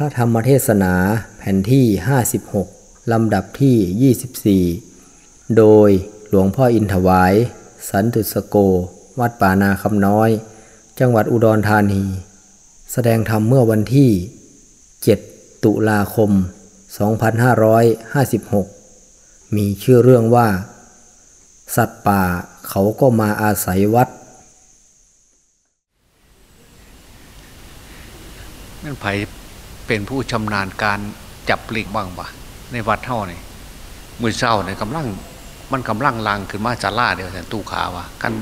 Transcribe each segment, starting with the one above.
พระธรรมเทศนาแผ่นที่ 56 ลำดับที่ 24 โดยหลวงพ่ออินถวาย สันตุสโก วัดป่านาคำน้อย จังหวัดอุดรธานี แสดงธรรมเมื่อวันที่ 7 ตุลาคม 2556 มีชื่อเรื่องว่า สัตว์ป่าเขาก็มาอาศัยวัดนั่นไผ เป็นผู้ชำนาญการจับลิงบ้างปะในวัดเท่านี่มือเศร้าเนี่ยกำลังมันกำลังลังขึ้นมาซาลาเดียวแต่ตู้ขาวะกัน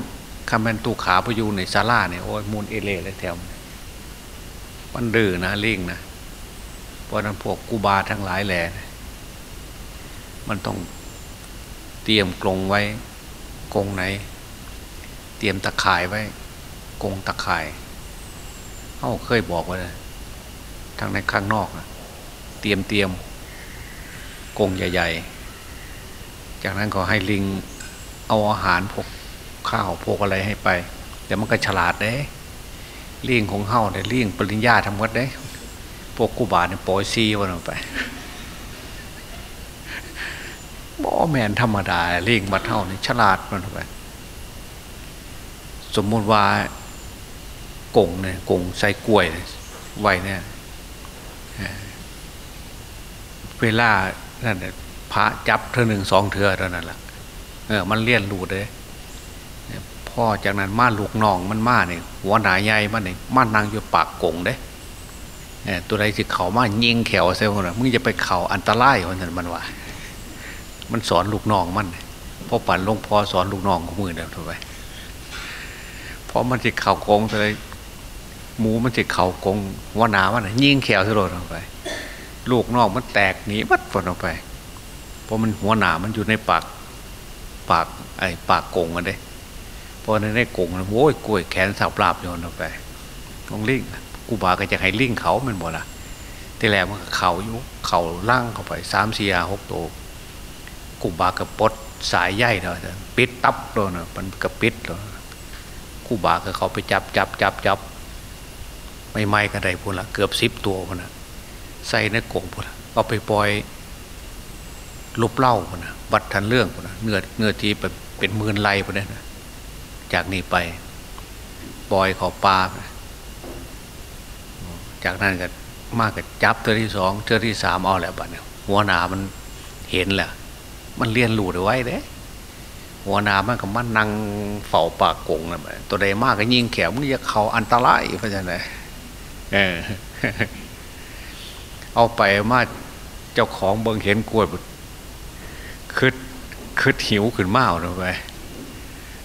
คำเป็นตู้ขาพยูในซาลาเนี่ยโอ้ยมูลเอเล่เลยแถวมันดื้อนะลิงนะเพราะนั้นพวกกูบาทั้งหลายแหล่มันต้องเตรียมกรงไว้กรงไหน เตรียมตะข่ายไว้กรงตะข่ายเขาเคยบอกไว้เลย ทางในข้างนอกนะเตรียมเตรียมกงใหญ่ ๆ จากนั้นก็ให้ลิงเอาอาหารพวกข้าวพวกอะไรให้ไปแต่มันก็ฉลาดเด้ลิงของเฮาเด้ลิงปริญญาทำวัดเด้พวกกูบาเนี่ยปล่อยซีวันออกไปบ่แมนธรรมดาลิงบัดเท่านี่ฉลาดมันออกไป สมมติว่ากงเนี่ยกงใส่กล้วยไว้เนี่ย เวลานั่นพระจับเธอหนึ่งสองเธอเท่านั้นแหละเออ มันเลี่ยนรูดเลยพ่อจากนั้นมาลูกน้องมันมาเนี่ยหัวหนาใหญ่มันเนี่ยมันนางอยู่ปากกงเด้ตัวใดสิเขามายิงแขวเซลล์นะมึงจะไปเข่าอันตรายคนนั้นมันว่า มันสอนลูกน้องมันพ่อปั่นลงพอสอนลูกน้องของมือเดียวถูกไปเพราะมันจะเข่ากงอะไร หมูมันจะเข่ากงหัวหนามันยิงแขวสลดลงไป ลูกนอกมันแตกหนีวัดฝนออกไป เพราะมันหัวหนามันอยู่ในปากปากไอ้ปากกงกันเด้เพราะในในกงนะโว้ยกล้วยแขนสับลาบโยนออกไปต้องลิงกูบาก็จะให้ลิงเขามันบ่ละที่แรกมันเขาอยู่เขาล่างเข้าไปสามสี่หกตัวกูบาก็ปดสายใยเนาะปิดตับโดนมันก็ปิดเลยกูบาก็เขาไปจับจับจับจับ ไม่ไม่กันได้พูนละเกือบสิบตัวพูนละใส่ในกงพุ่นเอาไปปล่อยลบเล่าพุ่นนะวัดทันเรื่องพุ่นนะเนื้อเนื้อที่เป็นหมื่นไร่พุ่นนะจากนี้ไปปล่อยขอปลาจากนั้นก็มากกับจับเธอที่สองเธอที่สามเอาแหละบัดเนี่ยหัวหนามันเห็นแหละมันเรียนรู้ไว้เด้หัวหนามันก็มันนั่งเฝ้าปากกงนะตัวใดมากก็ยิงแขวมันจะเขาอันตรายเพราะฉะนั้น เออ เอาไปมาเจ้าของเบิงเห็นกล้วยคืดคืดหิวขึ้นมาเอาไป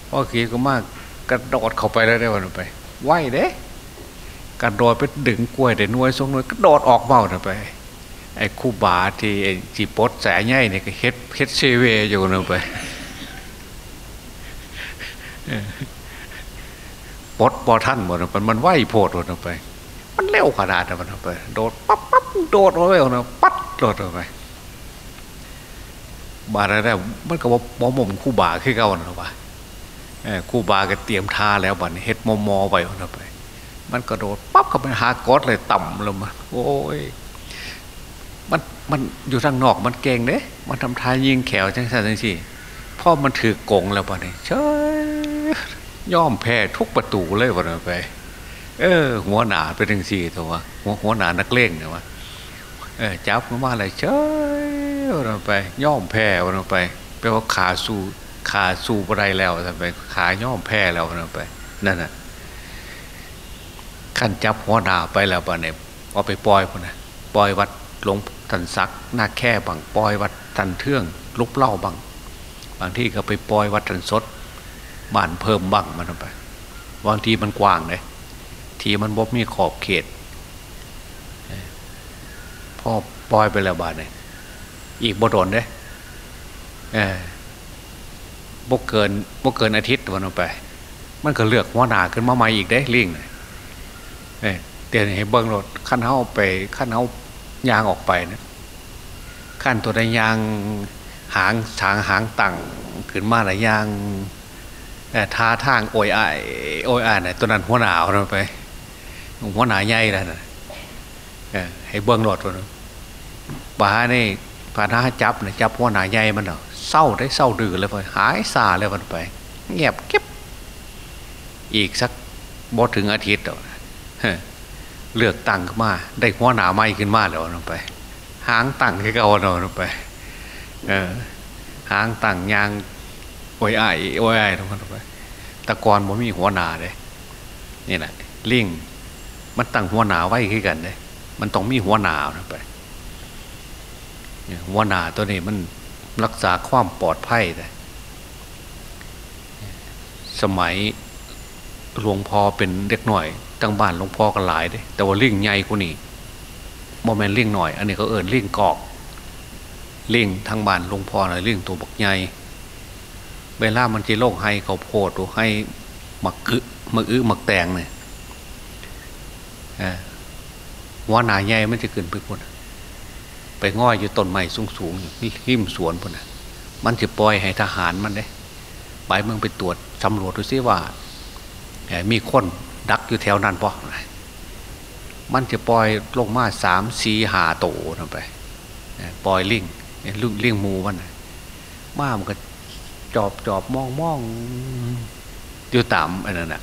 พอขีก็มากกระโดดเข้าไปแล้วได้วันไปไหวเด้กระโดดไปดึงกล้วยแต่นวยทรงนวยกระโดดออกเมาไป ไอ้คู่บาที่ไอ้จีปดแสใหญ่เนี่ยก็เฮ็ดเฮ็ดเซเวอยู่นะไปปดบอท่านหมดมันมันไหวโพดหมดไป มันเร็วขนาดนั้นมันไปโดดปั๊บปั๊บโดดลงไปนะปั๊ดโดดลงไปบาอะไรมันก็บอกมอมคู่บาขึ้นเก่านะวะคู่บาก็เตรียมท่าแล้วบัดเฮ็ดมอมอไว้นะไป มันกระโดดปั๊บก็ไปหากอดเลยต่ำลงมาโอ้ยมันมันอยู่ทางนอกมันเก่งเด้มันทำท่ายิงแขวจังสันจังสิพ่อมันถือกงแล้วบัดนี้เชยย่อมแพ้ทุกประตูเลยบัดนี้ไป เออ หัวหนาเป็นถึงสี่ตัวหัวหัวหนานักเล่งเนี่ยวะเออจับมาอะไรเชยเราไป ย่อมแพ้เราไปแปลว่าขาสู้ขาสู้อะไรแล้วทำไปขาย่อมแพ้แล้วเราไปนั่นน่ะขั้นจับหัวหนาไปแล้วปะเนี่ยเอาไปปล่อยพนะปล่อยวัดหลวงทันซักหน้าแค่บังปล่อยวัดทันเทื่องลุกเล่าบังบางที่ก็ไปปล่อยวัดทันสดบ้านเพิ่มบังมันไปบางทีมันกว้างเลย ทีมันบบมีขอบเขตพ่อปล่อยไปแล้วบาทเนี่ยอีกบดนเด้บกเกินบกเกินอาทิตย์วันไป มันก็เลือกหัวหนาขึ้นมาใหม่อีกได้ลิงเนี่ยเดี๋ยวให้เบิ้งรถขั้นเท้าไปขั้นเท้ายางออกไปนะขั้นตัวในยางหางทางหางตั้งขึ้นมาหลายยางท่าทางโอยไอโอยไอเนี่ยตัวนั้นหัวหนาวเราไป หัวหน้าใหญ่แล้วนะให้เบื้องหลอดวนึงป่านี่ป่าหน้าจับเนี่ยจับหัวหน้าใหญ่มันเนาะเศร้าได้เศร้าดื้อเลยไปหายซาเลยมันไป เงียบเก็บ อีกสักบอถึงอาทิตย์เเลือกตั้งมา ได้หัวหน้าใหม่ขึ้นมาแล้วนไป หางตั้งให้เก่าเนาะไปเออหางตั้งยางโอ้ยไอ้โอ้ยไอ้ทุกคนไปตะกอนมันมีหัวหน้าเลยนี่แหละลิง มันตั้งหัวหนาไว้ขึ้นกันเลยมันต้องมีหัวหนาไปหัวหนาตัวนี้มันรักษาความปลอดภัยเลยสมัยหลวงพ่อเป็นเด็กหน่อย ตั้งบ้านหลวงพ่อกันหลายเด้แต่ว่าลิงใหญ่กว่านี้โมเมนลิงหน่อย อันนี้เขาเอิญลิงกอกลิงทางบ้านหลวงพ่อหน่อยลิงตัวบักใหญ่เวลามันจะโลกให้เขาโพดหรือให้หมักอึหมักอึหมักแตงเนี่ย หัวหนาใหญ่มันจะขึ้นไปคนไปง่อยอยู่ต้นไม้สูงสูงนี่ริมสวนพนนะมันจะปล่อยให้ทหารมันได้ไปเมืองไปตรวจสำรวจดูซิว่ามีคนดักอยู่แถวนั้นปะมันจะปล่อยลงมาสามสีหาโตลงไปปล่อยลิงลุงลิงมูมันมามันก็จอบจอบมองมองอยู่ต่ำอันนั้นน่ะ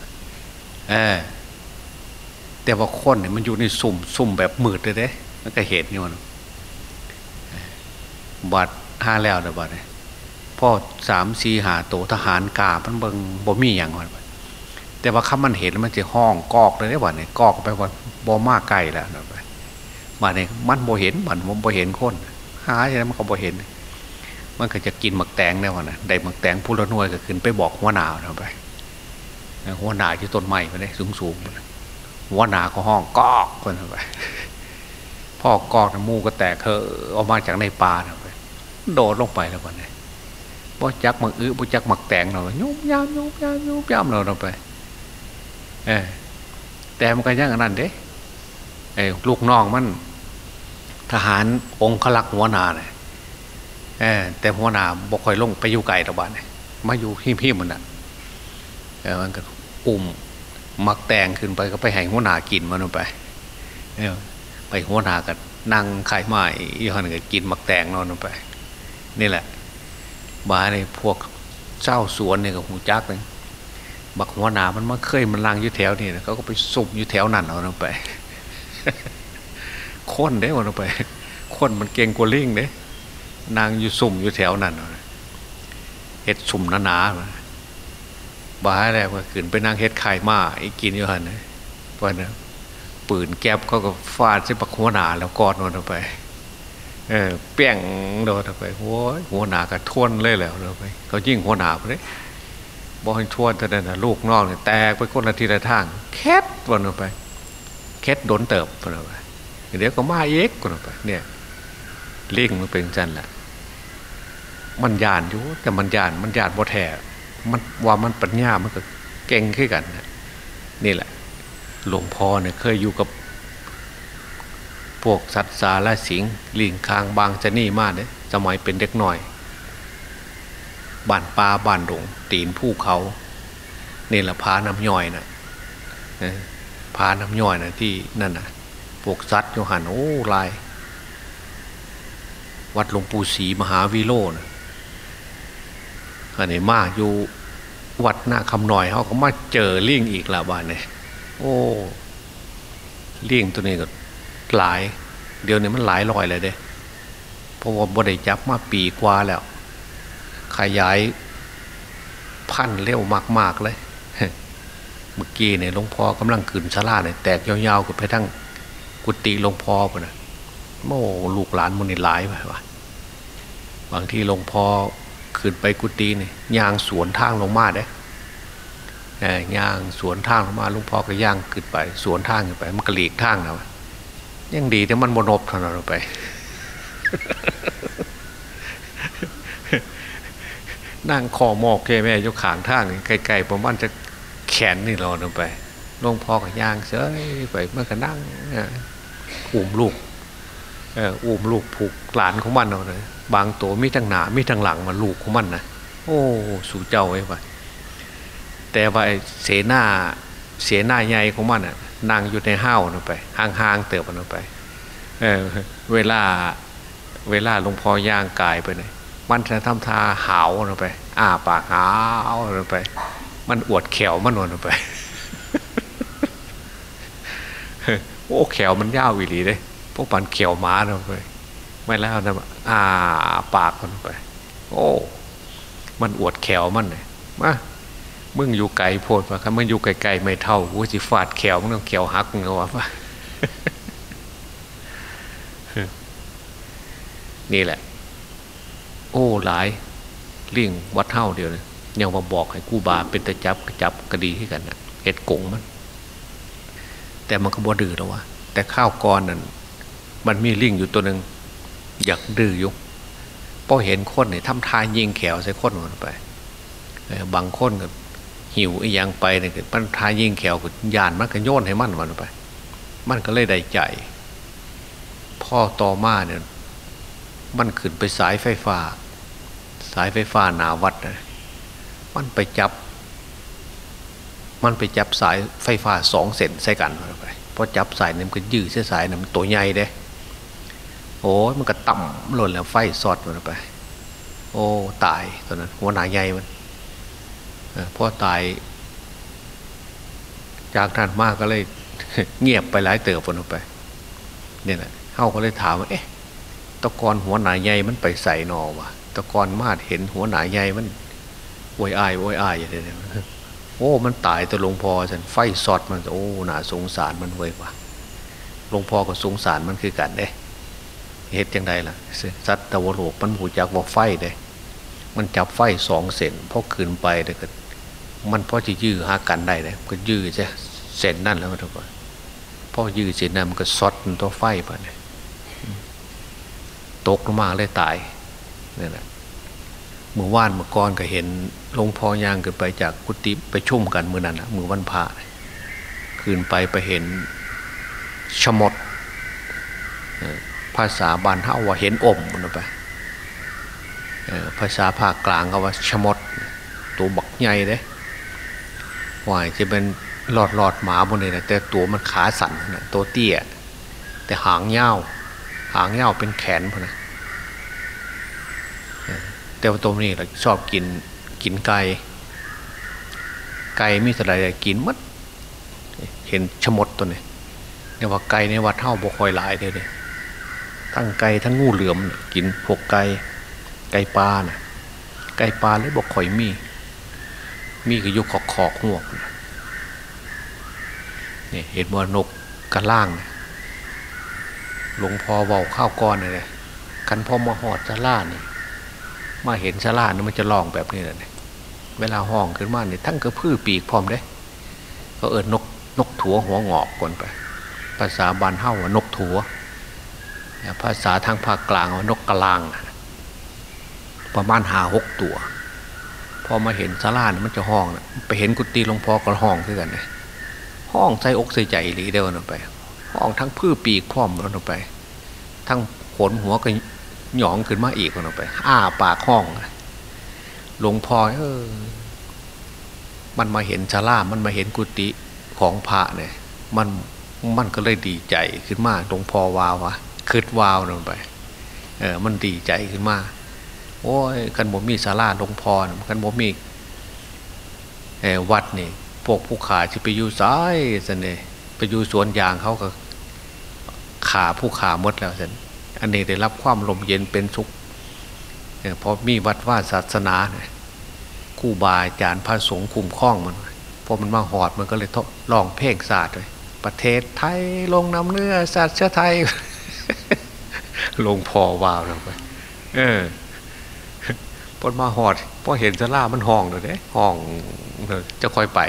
เออ แต่ว่าคนเนี่ยมันอยู่ในสุ่มสุ่มแบบมืดเลยเด้มันก็เห็นอยู่มันบัดห้าแล้วเด้อบัดเนี่ยพ่อสามสี่หาโตทหารกามันเบิงบ่มีอย่างมันแต่ว่าคำมันเห็นมันจะห้องกอกเลยได้บัดเนี่ยกอกไปวันบ่มากไกลแล้วบัดเนี่ยมันบ่เห็นบาดมันบ่เห็นคนหาอย่างนั้นมันก็บ่เห็น มันก็จะกินหมักแตงได้วันนะได้หมักแตงผู้ละน่วยก็ขึ้นไปบอกหัวหนาวไปหัวหนาที่ต้นไม้ไปได้สูงสูง หัวหนาก็ห้องกอกคนไปพ่อกอกมูก็แตกเธอออกมาจากในป่าไปโดดลงไปแล้ววันนี้บ่จักมักอื้อบ่จักมักแตงเราโยุบยามยุบยามยุบยามเราเราไปเออแต่มันก็ยังอันนั้นเด้ไอ้ลูกน้องมัน ทหารองค์ขลักหัวหนาเนี่ยเออแต่หัวหนาบกคอยลงไปอยู่ไกลตะบ้านเนี่ยมาอยู่พี่พี่มันอะเออมันก็อุ่ม มักแตงขึ้นไปก็ไปให้หัวหนากินมันไปเออไปหัวหนากันนั่งไข่ไม้ยี่ห้อนึงกินมักแตงนอนไป นี่แหละบาในพวกเจ้าสวนเนี่ยกับหูจักเลยบักหัวหนามันมาเคยมันลังอยู่แถวนี่เขาก็ไปสุ่มอยู่แถวนั่นเอาลงไปค้นได้วันลงไปค้นมันเก่งกว่าลิงเด้นางอยู่สุ่มอยู่แถวนั่นเห็ดสุ่มหนาๆ บ้าอะไรว่าขึ้นไปนั่งเห็ดไข่มาอ้กินอยู่หันนวันนะปืนแก๊บเขาก็ฟาดใส่ปักหัวหนาแล้วกอดนอนไป เออเปี้ยงโดนไปโอ้ยหัวหนากระท้วนเลยแล้วเราไปเขายิ่งหัวหนาไปเลยบอกให้ท้วนแต่นั้นลูกนอกเนี่ยแตกไปคนละทีละทางแคทวันไปแคทโดนเติบวันไปเดี๋ยวก็มาเอ็กวันไปเนี่ยเลี่งมันเป็นจันแหละมันยานอยู่แต่มันยานมันยานบ่แท้ มันว่ามันปัญญามันก็เก่งขึ้นกันนี่แหละ หลวงพ่อเนี่ยเคยอยู่กับ พวกสัตว์สาและสิงลิงคางบางจะนี่มากเลยสมัยเป็นเด็กหน่อยบ้านปลาบ้านดงตีนผู้เขาเนี่แหละพาน้ำย่อยนะพาน้ำย่อยนะที่นั่นนะพวกสัตว์โยหันโอ้ลาย วัดหลวงปู่ศรีมหาวิโรนะ อันนี้มาอยู่วัดหน้าคำหน่อยเขาก็มาเจอเลี่ยงอีกละบ้านเนี่ยโอ้เลี่ยงตัวนี้ก็หลาย เดี๋ยวนี้มันหลายลอยเลยเด้เพราะว่าบริจับมาปีกว่าแล้ว ขยายพันเร็วมาก ๆ เลย เมื่อกี้เนี่ยหลวงพ่อกำลังขืนชลาเนี่ยแตกยาวๆกับไปทั้งกุฏิหลวงพ่อปนะโม่ลูกหลานมันนี่หลายไปวะบางที่หลวงพ่อ ขึ้นไปกุฏินี่ยางสวนทางลงมาเด้ย่างสวนทางลงมาลุงพ่อก็ย่างขึ้นไป สวนทางขึ้นไป มันกระหลีกทางนะยังดีแต่มันบนบเท่านั้นไป นั่งคอหมอกเคแม่ยกขางทางไกลๆประมาณจะแขนนี่รอลงไปลวงพ่อก็ย่างเฉยไปเมื่อก็นั่งอุ้มลูกอุ้มลูกผูกหลานของมันเอาเลย บางตัวมีทั้งหนามีทั้งหลังมันลูกของมันนะโอ้สู่เจ้าไว้ไปแต่ว่าเสนาเสนาใหญ่ของมันอะนางอยู่ในห้าวนั่นไปห่างๆเติบมันไปเออเวลาเวลาหลวงพ่อย่างกายไปเลยมันจะทำท่าหาวลงไปอ้าปากหาวลงไป มันอวดแขวมันนวลไปโอ้แขวมันยาววิลีเลยพวกปันแขวม้าลงไป ไม่แล้วนะอ่าปากมันไป โอ้ มันอวดแขวมันเลยมามึงอยู่ไกลโพดมาครับมึงอยู่ไกลๆไม่เท่ากูสิฟาดแขวมึงต้องแขวหักเงาวะนี่แหละ โอ้หลายเลี่ยงวัดเท่าเดียวเลยยังมาบอกให้กู้บาเป็นตะจับกระจับกระดีให้กันนะเห็ดกงมัน แต่มันก็บ่ดื้อแล้ววะแต่ข้าวกรนั่นมันมีลิงอยู่ตัวหนึ่ง อยากดื้อยุกพอเห็นคนเนี่ยทำทายยิงแขวใส่คนมันไปบางคนก็หิวอียังไปเนี่ยมันทายยิงแขวก็ยานมันก็โยนให้มันมันไป มันก็เลยได้ใจ พ่อต่อมาเนี่ยมันขึ้นไปสายไฟฟ้า สายไฟฟ้านาวัดนะมันไปจับ มันไปจับสายไฟฟ้าสองเส้นใส่กันไปพอจับสายนี่มันก็ยืดเส้นสายนี่มันตัวใหญ่เด้ โอ้มันก็ต่ำหล่นแล้วไฟสอดมันไป โอ้ตายตอนนั้นหัวหนาใหญ่มันพ่อตาย จากนั้นมากก็เลยเงียบไปหลายเติบคนออกไปเนี่ยแหละเขาก็เลยถามว่าเอ๊ะตะกอนหัวหนาใหญ่มันไปใส่นอวะตะกอนมาดเห็นหัวหนาใหญ่มันโวยอายโวยอายอย่างนี้โอ้ มันตายตัวหลวงพ่อฉันไฟสอดมันโอ้หนาสงสารมันเว้ยว่ะหลวงพ่อก็สงสารมันคือกันเด้ เหตุยังไงล่ะสัตว์ตะวโลกมันหูจักว่าไฟเด้มันจับไฟสองเส้นพอขืนไปเด้ก็มันพอจะยื้อหากันได้เลยก็ยื้อใช่เส้นนั่นแล้วมันทุกคนพอยื้อเส้นนั้นมันก็ซอดตัวไฟไปเนี่ยตกลงมาเลยตายนี่แหละเมื่อว่านเมื่อก่อนก็เห็นหลวงพ่อย่างเกิดไปจากกุฏิไปชุ่มกันเมื่อนั้นนะมือวันพระคืนไปไปเห็นชมด ภาษาบานเท่าว่าเห็นอมมันไปภาษาภาคกลางเขาว่าชมดตัวบักใหญ่เด้วายจะเป็นหลอดหลอดหมาบนนี้นะแต่ตัวมันขาสั่นนะตัวเตี้ย แต่หางยาวหางยาวเป็นแขนพอนะแต่ว่าตัวนี้เราชอบกินกินไก่ไก่มีอะไรกินมัดเห็นชมดตัวนี้เนี่ยว่าไก่ในวัดเท่าบกคอยหลายเลยเลย ทั้งไก่ทั้งงูเหลือมกินพวกไก่ไก่ปลานะ่ะไก่ปลาเลยบอกคอยมี มีก็ยุกขอกขอกหัวเนี่ยเห็นว่านกกระล่างหลวงพ่อเบาข้าวก้อนเลยกันพอมาหอดซาล่านี่มาเห็นซาล่านี่มันจะลองแบบนี้เลยเวลาห้องขึ้นมาเนี่ยทั้งกระพือปีกพร้อมเด้ก็เอิญนกนกถัวหัวงอกก่อนไป ภาษาบานเฮ้าว่านกถัว ภาษาทางภาคกลางว่านกกระลาง ประมาณหาหกตัว พอมาเห็นซาลาเนี่ยมันจะห้องไปเห็นกุฏิหลวงพ่อก็ห้องขึ้นกันเลยห้องใส่อกใส่ใจหลีเดียวลงไป ห้องทั้งพื้ปีกพร้อมลงไป ทั้งขนหัวก็หยองขึ้นมาอีกลงไป อ้าปากห้องหลวงพ่อเออมันมาเห็นซาลามันมาเห็นกุฏิของพระเนี่ย มันมันก็เลยดีใจขึ้นมาหลวงพ่อวาววะ คืดวาวลงไป เออ มันดีใจขึ้นมา โอ้ยกันบ่มีศาลาหลวงพ่อกันบ่มีเอวัดนี่พวกผู้ขาที่ไปอยู่ซ้ายสันเนไปอยู่สวนยางเขาก็ขาผู้ขามดแล้วสันอันนี้ได้รับความลมเย็นเป็นสุขเพราะมีวัดว่าศาสนาเนี่ยคู่บาอาจารย์พระสงฆ์คุ้มคล้องมันพอมันมาหอดมันก็เลยทดลองเพ่งศาสตร์เลยประเทศไทยลงน้ำเนื้อศาสตร์เชื้อไทย ลงพอวาวลงไป เออพอมาหอดพอเห็นสลามันห้องเลยเนี่ยห้องจะค่อยไป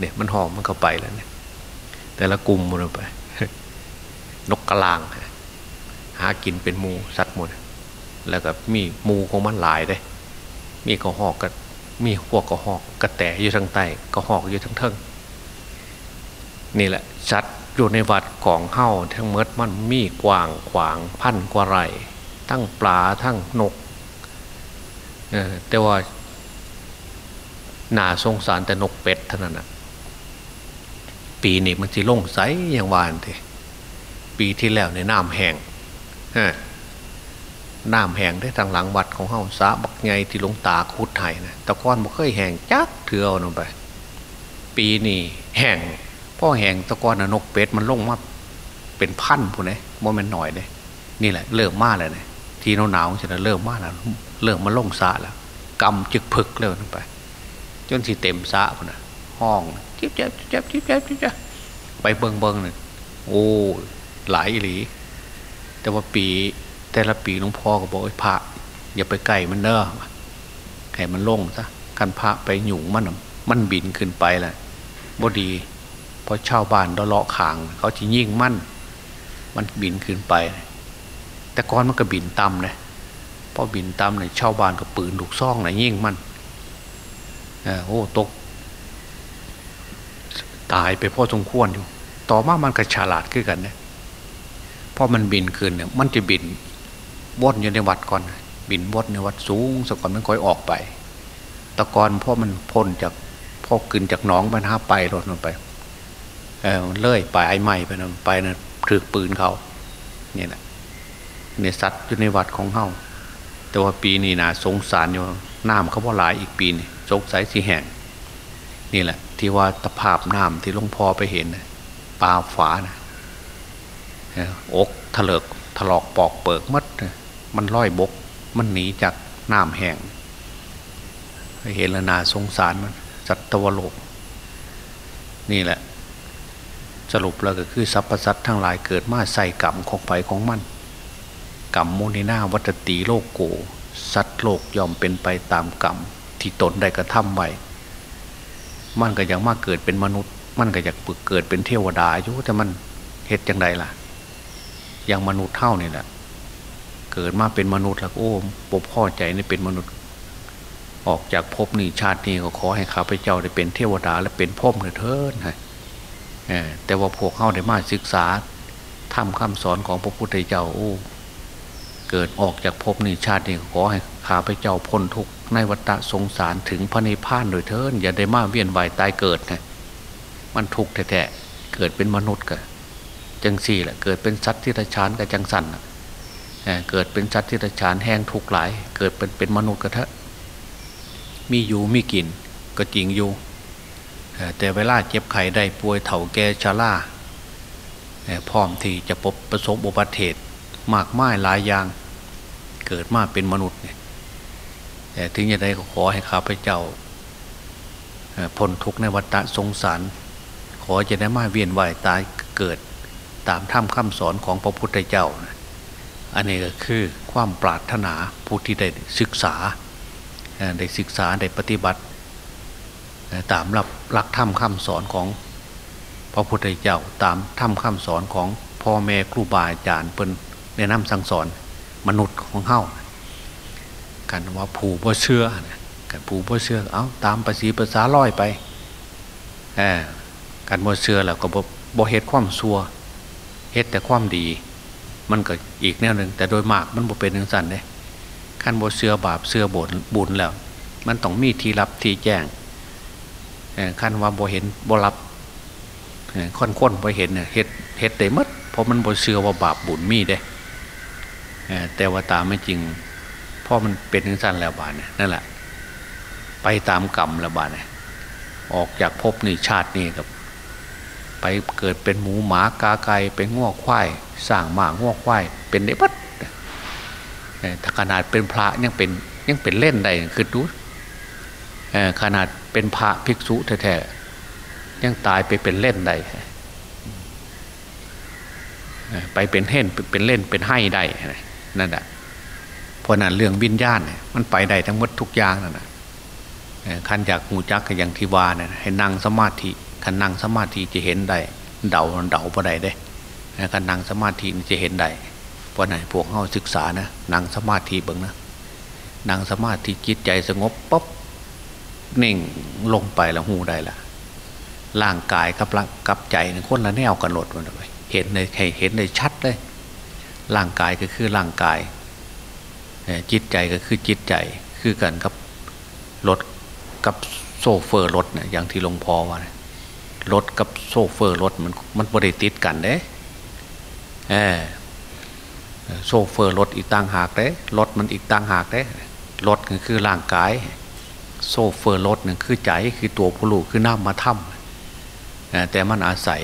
เนี่ยมันห้องมันก็ไปแล้วเนี่ย แต่ละกลุ่มมันไป นกกระลาง หากินเป็นมูสัตว์หมดแล้วก็มีมูของมันหลายเลยมีกระหอกกับมีพวกกระหอกกระแตอยู่ทางใต้กระหอกอยู่ทางเทิงนี่แหละสัตว์ อยู่ในวัดของเฮ้าทั้งเมดมันมีกว่างขวางพันกว่าไรทั้งปลาทั้งนกแต่ว่าหนาสงสารแต่นกเป็ดเท่านั้นนะปีนี้มันสิลงใสอย่างวานทีปีที่แล้วในน้ำแห้งน้ำแห้งได้ทางหลังวัดของเฮาสาบักไงที่ลงตาคุดไทยนะตะก้อนบ่เคยแห้งจักเถื่อลงไป ปีนี้แห้ง พ่อแห้งตะก้อนนกเป็ดมันลงมาเป็นพันผู้นี้โมเมนหน่อยเลยนี่แหละเริ่มมาแล้วเนี่ยทีหนาวๆจะเริ่มมาแล้วเริ่มมาลงสะแล้วกำจึกพึกเร็วลงไป จนสิเต็มสะพุ่นนะห้องจิบจ๊บจิ๊บจิบจ๊บจิ๊บจ๊บไปเบิงเบิงเนี่ยโอ้หลายหลี แต่ว่าปีแต่ละปีหลวงพ่อก็บอกไอ้พระอย่าไปใกล้มันเด้อให้มันลงซะกันพระไปหยุ่งมันมันบินขึ้นไปแหละบ่ดี พอชาวบ้านเราเลาะขาง เขาจะยิ่งมั่น มันบินขึ้นไป แต่ก่อนมันก็บินต่ำเลยพอบินต่ำเลยชาวบ้านก็ปืนลูกซ่องเลยยิ่งมั่นโอ้ตก ตายไปพ่อสมควรอยู่ ต่อมามันก็ฉลาดขึ้นกันเนี่ยพอมันบินขึ้นเนี่ยมันจะบินวนอยู่ในวัดก่อน บินวนในวัดสูงสก่อนมันค่อยออกไป ตะกอนพ่อมันพ้นจากพ่อขึ้นจากหนองมันห้าไปรถมันไป เออเลื่อยไปไอ้ใหม่ไปนะไปนะถือปืนเขาเนี่ยแหละเนี่ยสัตว์อยู่ในวัดของเฮาแต่ว่าปีนี้นะสงสารอยู่น้ำเขาพอหลายอีกปีนี่สงสัยสีแห่งนี่แหละ ที่ว่าตภาพน้ำที่หลวงพ่อไปเห็นนะปลาฝานะอกถลกถลอกปอกเปิกมัดมันล่อยบก มันหนีจากน้ำแห้งเห็นแล้วนาสงสารมันสัตวโลก นี่แหละ สรุปแล้วก็คือสรรพสัตว์ทั้งหลายเกิดมาใส่กรรมของไปของมันกรรมมุนีนาวัตติโลกโก สัตว์โลกยอมเป็นไปตามกรรมที่ตนได้กระทำไว้มันก็ยังมาเกิดเป็นมนุษย์ มันก็อยากเกิดเป็นเทวดาอยู่แต่มันเหตุอย่างไรล่ะ อย่างมนุษย์เท่านี่แหละ เกิดมาเป็นมนุษย์แล้วโอ้ปบพ่อใจนี่เป็นมนุษย์ ออกจากภพนี้ชาตินี้ก็ขอให้ข้าพเจ้าได้เป็นเทวดาและเป็นพ่อมเถิดนะ แต่ว่าพวกเข้าได้มาศึกษาทำคำสอนของพระพุทธเจ้าโอ้เกิดออกจากภพนี้ชาตินี้ขอให้ข้าพเจ้าพ้นทุกข์ในวัฏสงสารถึงพระนิพพานโดยเถิดอย่าได้มาเวียนว่ายตายเกิดนะมันทุกข์แท้ๆเกิดเป็นมนุษย์กันจังสี่แหละเกิดเป็นสัตว์ที่ระชานกับจังสันเกิดเป็นสัตว์ที่ระชานแห้งทุกข์หลาย เกิดเป็นเป็นมนุษย์กระทะมีอยู่มีกินก็จริงอยู่ แต่เวลาเจ็บไข้ได้ป่วยเถ่าแก่ชาล่าพร้อมที่จะพบประสบอุบัติเหตุมากมายหลายอย่างเกิดมาเป็นมนุษย์เนี่ยแต่ถึงอย่างไรก็ขอให้ข้าพเจ้าพ้นทุกข์ในวัฏสงสาร ขอจะได้มาเวียนว่ายตายเกิดตามถ้ำคำสอนของพระพุทธเจ้า อันนี้ก็คือความปรารถนาผู้ที่ได้ศึกษาได้ศึกษาได้ปฏิบัติ ตามหลักหลักธรรมคำสอนของพระพุทธเจ้าตามธรรมคำสอนของพ่อแม่ครูบาอาจารย์เป็นแนะนำสั่งสอนมนุษย์ของเฮากันว่าผูบ่เชื่อกันผูบ่เชื่อเอาตามภาษีภาษาลอยไปกันบ่เชื่อแล้วก็บ่เหตุความซัวเหตุแต่ความดี มันก็อีกแนวหนึ่งแต่โดยมากมันบ่เป็นอย่างสั้นเลยขั้นบ่เชื่อบาปเชื่อบุญบุญแล้ว มันต้องมีทีรับทีแจ้ง ขั้นว่าบ่เห็นบ่รับค่อนค้นบ่เห็นเห็ดเห็ดได้มัดเพราะมันบ่เชื่อว่าบาปบุญมีเด้แต่ว่าตามไม่จริงพ่อมันเป็นทั้งสั้นแล้วบาทเนี่ยนั่นแหละ ไปตามกรรมแล้วบาทเนี่ยออกจากภพนี่ชาตินี่กับ ไปเกิดเป็นหมูหมากาไก่เป็นง้อควายสร้างหมาง้อควายเป็นได้ปัดถ้าขนาดเป็นพระยังเป็นยังเป็นเล่นได้คือดูขนาด เป็นพระภิกษุแท้ๆยังตายไปเป็นเล่นได้ไปเป็นเฮ่นเป็นเล่นเป็นให้ได้นั่นแหละเพราะนั้นเรื่องวิญญาณมันไปได้ทั้งหมดทุกอย่างนั่นแหะขันจากหูจักกับอย่างที่ว่าเนี่ยให้นั่งสมาธิขันนั่งสมาธิจะเห็นได้เดาเดาประใดได้ขันนั่งสมาธิจะเห็นได้เพราะไหนพวกเขาศึกษานะนั่งสมาธิบ้างนะนั่งสมาธิจิตใจสงบปุ๊บ น่งลงไปแล้วหูได้ละร่างกายกับกับใจคนละแนวกันหลดมันไปเห็นเลยเห็นเลยชัดเลย ร่างกายก็คือร่างกาย จิตใจก็คือจิตใจคือกันกับรถกับโซเฟอร์รถเนี่ยอย่างที่หลวงพ่อว่ารถกับโซเฟอร์รถมันมันบ่ได้ติดกันเด้เออโซเฟอร์รถอีกต่างหากเด้รถมันอีกต่างหากเด้รถก็คือร่างกาย โซเฟอร์รถนึงคือใจคือตัวผู้รู้คือน้ำมาถ้ำแต่มันอาศัย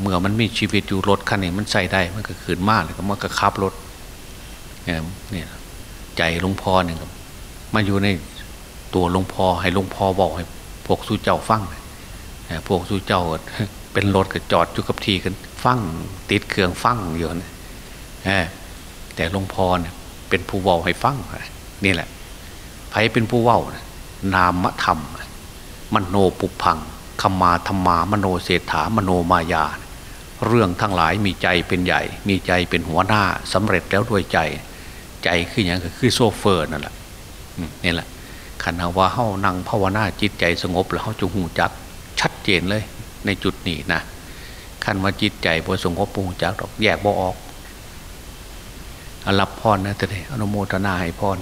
เมื่อมันมีชีวิตอยู่รถคันนี้มันใส่ได้มันก็ขืนมากเลยก็มันก็ขับรถเนี่ยใจหลวงพ่อเนี่ยมาอยู่ในตัวหลวงพ่อให้หลวงพ่อบอกให้พวกสู้เจ้าฟังพวกสู้เจ้าเป็นรถก็จอดอยู่กับทีกันฟังติดเครื่องฟังอยู่นะแต่หลวงพ่อเนี่ยเป็นผู้ว่าให้ฟังนี่แหละ ไผเป็นผู้ว่านามธรรม มโนปุพังคมาธรรมามโนเศรษฐามโนมายา เรื่องทั้งหลายมีใจเป็นใหญ่ มีใจเป็นหัวหน้าสำเร็จแล้วด้วยใจ ใจคืออย่างคือโซเฟอร์นั่นแหละนี่แหละขันหาว่าเฮานั่งภาวนาจิตใจสงบ แล้วเฮาจะหูจัก ชัดเจนเลยในจุดนี้นะขันว่าจิตใจบ่สงบปูจักดอกแยกบ่ออกรับพรนะแต่เดอนุโมทนาให้พร